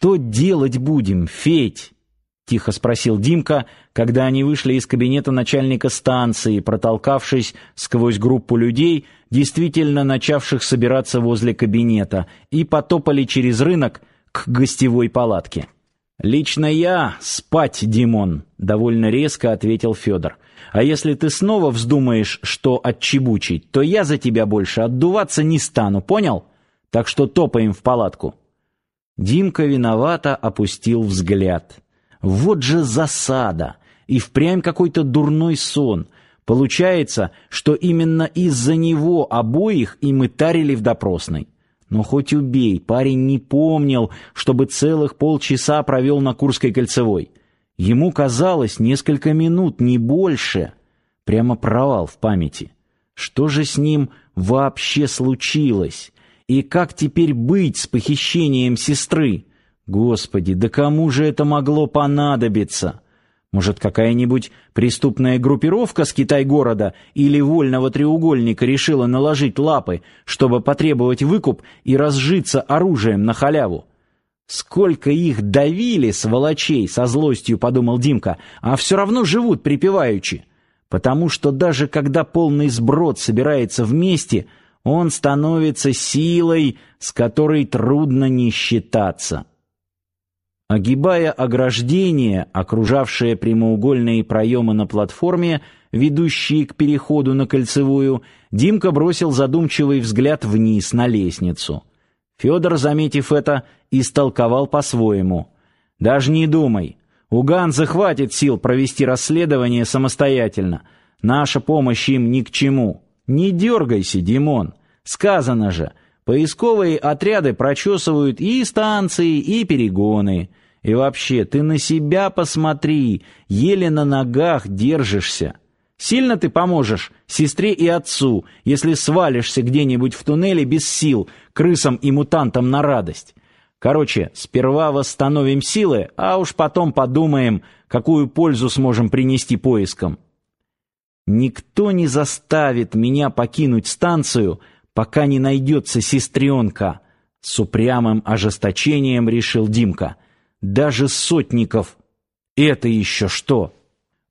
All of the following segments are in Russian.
Что делать будем, Федь? тихо спросил Димка, когда они вышли из кабинета начальника станции, протолкавшись сквозь группу людей, действительно начавших собираться возле кабинета, и потопали через рынок к гостевой палатке. Лично я спать, Димон, довольно резко ответил Федор. А если ты снова вздумаешь что отчебучить, то я за тебя больше отдуваться не стану, понял? Так что топаем в палатку. Димка виновато опустил взгляд. Вот же засада! И впрямь какой-то дурной сон. Получается, что именно из-за него обоих и мы тарили в допросной. Но хоть убей, парень не помнил, чтобы целых полчаса провел на Курской кольцевой. Ему казалось несколько минут, не больше. Прямо провал в памяти. Что же с ним вообще случилось? И как теперь быть с похищением сестры? Господи, да кому же это могло понадобиться? Может, какая-нибудь преступная группировка с Китай-города или вольного треугольника решила наложить лапы, чтобы потребовать выкуп и разжиться оружием на халяву? Сколько их давили, сволочей, со злостью подумал Димка, а все равно живут припеваючи. Потому что даже когда полный сброд собирается вместе, он становится силой, с которой трудно не считаться. Огибая ограждение, окружавшее прямоугольные проемы на платформе, ведущие к переходу на кольцевую, Димка бросил задумчивый взгляд вниз на лестницу. Федор, заметив это, истолковал по-своему. Даже не думай. У Ганза хватит сил провести расследование самостоятельно. Наша помощь им ни к чему. Не дергайся, Димон. Сказано же, поисковые отряды прочесывают и станции, и перегоны. И вообще, ты на себя посмотри, еле на ногах держишься. Сильно ты поможешь сестре и отцу, если свалишься где-нибудь в туннеле без сил, крысам и мутантам на радость. Короче, сперва восстановим силы, а уж потом подумаем, какую пользу сможем принести поискам. Никто не заставит меня покинуть станцию, пока не найдется сестренка, с упрямым ожесточением решил Димка даже сотников. Это еще что?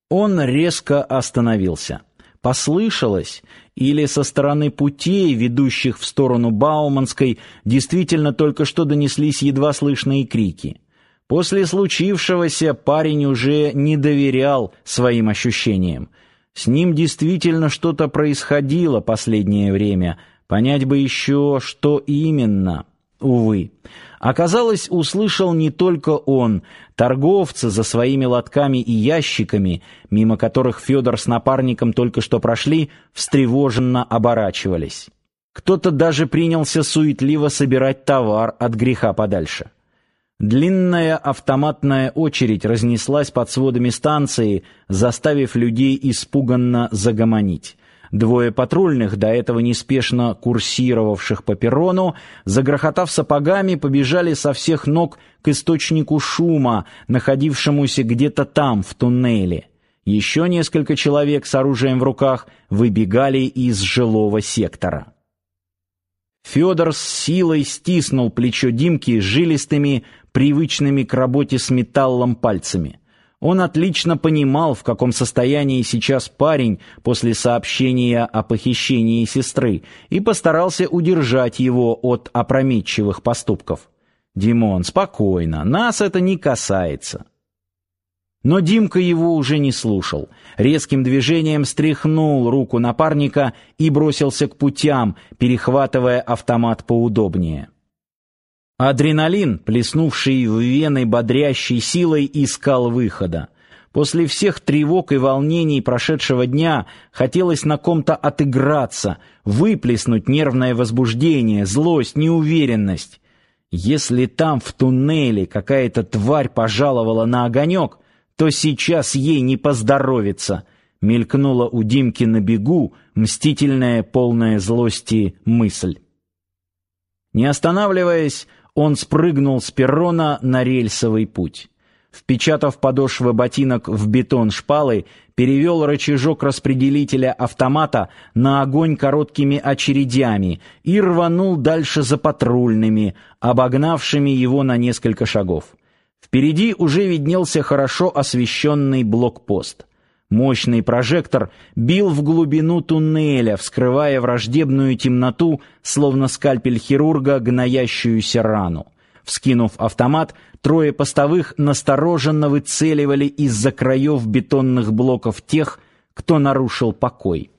Он резко остановился. Послышалось, или со стороны путей, ведущих в сторону Бауманской, действительно только что донеслись едва слышные крики. После случившегося парень уже не доверял своим ощущениям. С ним действительно что-то происходило последнее время. Понять бы еще, что именно. Увы. Оказалось, услышал не только он. Торговцы за своими лотками и ящиками, мимо которых Федор с напарником только что прошли, встревоженно оборачивались. Кто-то даже принялся суетливо собирать товар от греха подальше. Длинная автоматная очередь разнеслась под сводами станции, заставив людей испуганно загомонить. Двое патрульных, до этого неспешно курсировавших по перрону, загрохотав сапогами, побежали со всех ног к источнику шума, находившемуся где-то там, в туннеле. Еще несколько человек с оружием в руках выбегали из жилого сектора. Федор с силой стиснул плечо Димки жилистыми, привычными к работе с металлом пальцами. Он отлично понимал, в каком состоянии сейчас парень после сообщения о похищении сестры, и постарался удержать его от опрометчивых поступков. «Димон, спокойно, нас это не касается». Но Димка его уже не слушал. Резким движением стряхнул руку напарника и бросился к путям, перехватывая автомат поудобнее. Адреналин, плеснувший в вены бодрящей силой, искал выхода. После всех тревог и волнений прошедшего дня хотелось на ком-то отыграться, выплеснуть нервное возбуждение, злость, неуверенность. Если там в туннеле какая-то тварь пожаловала на огонек, то сейчас ей не поздоровится. Мелькнула у Димки на бегу мстительная, полная злости мысль. Не останавливаясь, он спрыгнул с перрона на рельсовый путь. впечатав подошвы ботинок в бетон шпалы, перевел рычажок распределителя автомата на огонь короткими очередями и рванул дальше за патрульными, обогнавшими его на несколько шагов. Впереди уже виднелся хорошо освещенный блокпост. Мощный прожектор бил в глубину туннеля, вскрывая враждебную темноту, словно скальпель хирурга, гноящуюся рану. Вскинув автомат, трое постовых настороженно выцеливали из-за краев бетонных блоков тех, кто нарушил покой.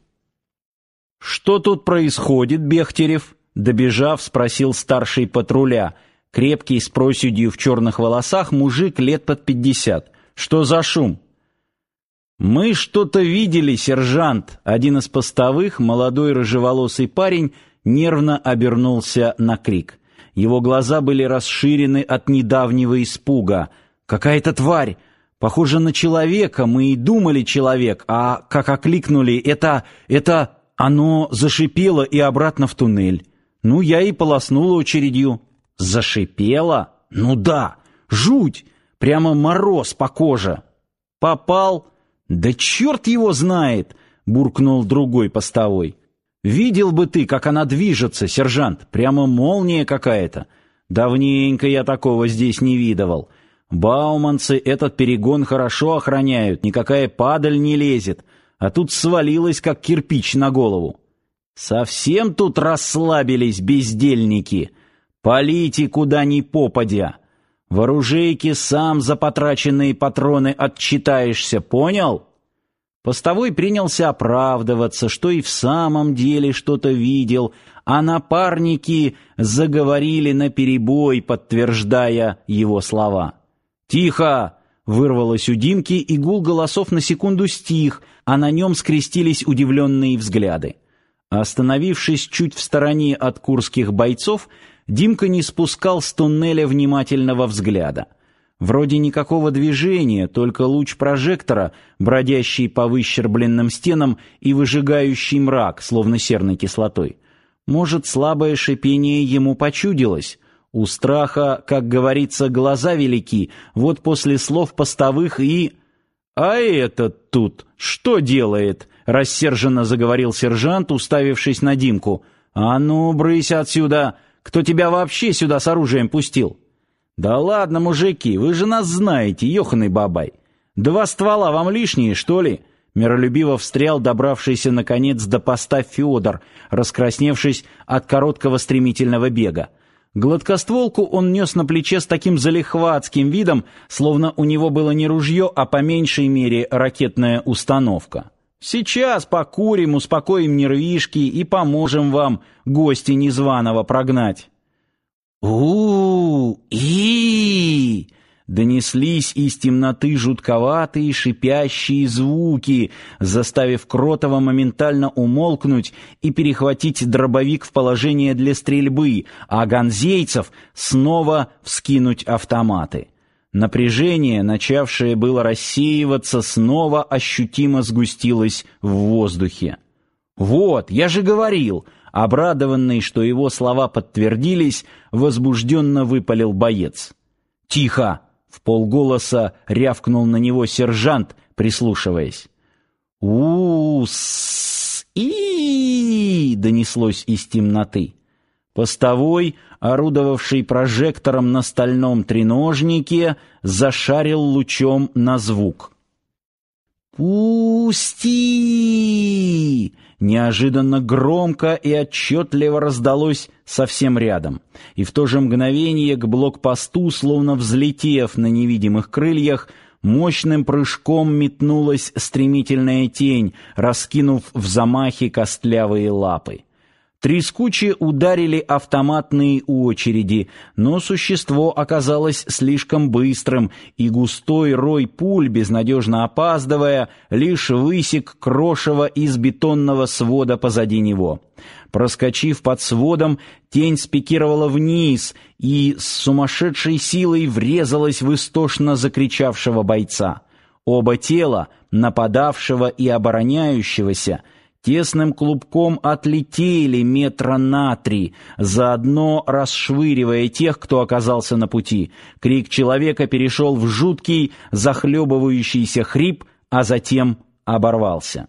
«Что тут происходит, Бехтерев?» Добежав, спросил старший патруля, крепкий с проседью в черных волосах мужик лет под пятьдесят. «Что за шум?» «Мы что-то видели, сержант!» Один из постовых, молодой рыжеволосый парень, нервно обернулся на крик. Его глаза были расширены от недавнего испуга. «Какая-то тварь! Похоже на человека, мы и думали человек, а как окликнули, это... это... Оно зашипело и обратно в туннель. Ну, я и полоснула очередью». «Зашипело? Ну да! Жуть! Прямо мороз по коже!» «Попал?» «Да черт его знает!» — буркнул другой постовой. Видел бы ты, как она движется, сержант, прямо молния какая-то. Давненько я такого здесь не видывал. Бауманцы этот перегон хорошо охраняют, никакая падаль не лезет, а тут свалилась, как кирпич на голову. Совсем тут расслабились бездельники. Полите куда ни попадя. В оружейке сам за потраченные патроны отчитаешься, понял?» Постовой принялся оправдываться, что и в самом деле что-то видел, а напарники заговорили наперебой, подтверждая его слова. «Тихо!» — вырвалось у Димки, и гул голосов на секунду стих, а на нем скрестились удивленные взгляды. Остановившись чуть в стороне от курских бойцов, Димка не спускал с туннеля внимательного взгляда — Вроде никакого движения, только луч прожектора, бродящий по выщербленным стенам и выжигающий мрак, словно серной кислотой. Может, слабое шипение ему почудилось. У страха, как говорится, глаза велики, вот после слов постовых и... «А этот тут что делает?» — рассерженно заговорил сержант, уставившись на Димку. «А ну, брысь отсюда! Кто тебя вообще сюда с оружием пустил?» «Да ладно, мужики, вы же нас знаете, ёханый бабай. Два ствола вам лишние, что ли?» Миролюбиво встрял добравшийся, наконец, до поста Федор, раскрасневшись от короткого стремительного бега. Гладкостволку он нес на плече с таким залихватским видом, словно у него было не ружье, а по меньшей мере ракетная установка. «Сейчас покурим, успокоим нервишки и поможем вам гостя незваного прогнать» у и Донеслись из темноты жутковатые шипящие звуки, заставив Кротова моментально умолкнуть и перехватить дробовик в положение для стрельбы, а ганзейцев снова вскинуть автоматы. Напряжение, начавшее было рассеиваться, снова ощутимо сгустилось в воздухе. «Вот, я же говорил!» Обрадованный, что его слова подтвердились, возбужденно выпалил боец. «Тихо!» — в полголоса рявкнул на него сержант, прислушиваясь. «У-с-и!» донеслось из темноты. Постовой, орудовавший прожектором на стальном треножнике, зашарил лучом на звук. «Пусти!» Неожиданно громко и отчетливо раздалось совсем рядом, и в то же мгновение к блокпосту, словно взлетев на невидимых крыльях, мощным прыжком метнулась стремительная тень, раскинув в замахе костлявые лапы. Трескуче ударили автоматные очереди, но существо оказалось слишком быстрым, и густой рой пуль, безнадежно опаздывая, лишь высек крошево из бетонного свода позади него. Проскочив под сводом, тень спикировала вниз и с сумасшедшей силой врезалась в истошно закричавшего бойца. Оба тела, нападавшего и обороняющегося, тесным клубком отлетели метра на три, заодно расшвыривая тех, кто оказался на пути. Крик человека перешел в жуткий, захлебывающийся хрип, а затем оборвался.